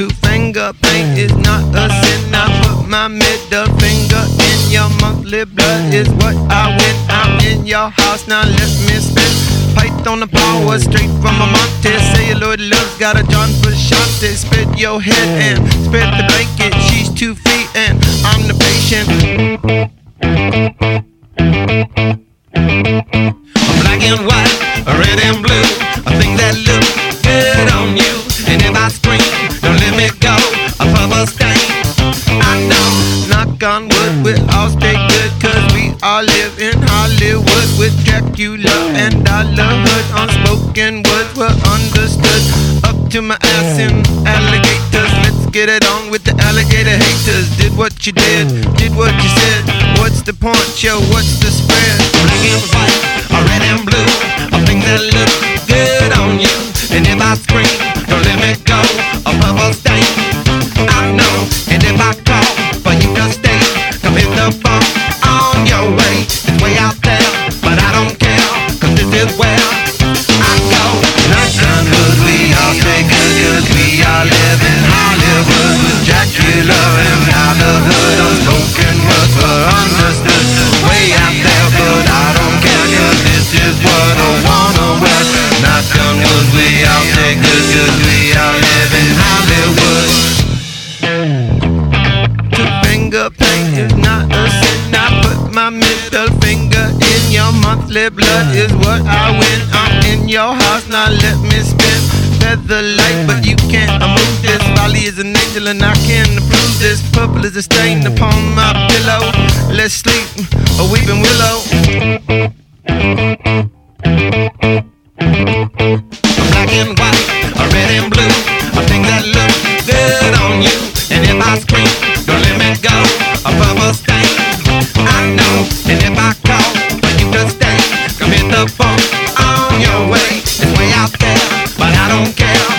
Two finger paint is not a sin. I put my middle finger in your monthly blood is what I win. I'm in your house now. Let me spin. Python the power straight from a Monte. Celluloid love got a John Frusciante. Spit your head and spread the blanket. She's two feet and I'm the patient. All live in Hollywood with Dracula mm. and Dollar Hood. Unspoken words were understood. Up to my ass in mm. alligators. Let's get it on with the alligator haters. Did what you did, mm. did what you said. What's the point, yo? What's the spread? Black and white, red and blue. A thing that look monthly blood is what I win. I'm in your house now. Let me spin. Feather light, but you can't move this. Valley is an angel and I can approve this. Purple is a stain upon my pillow. Let's sleep, a weeping willow. don't care.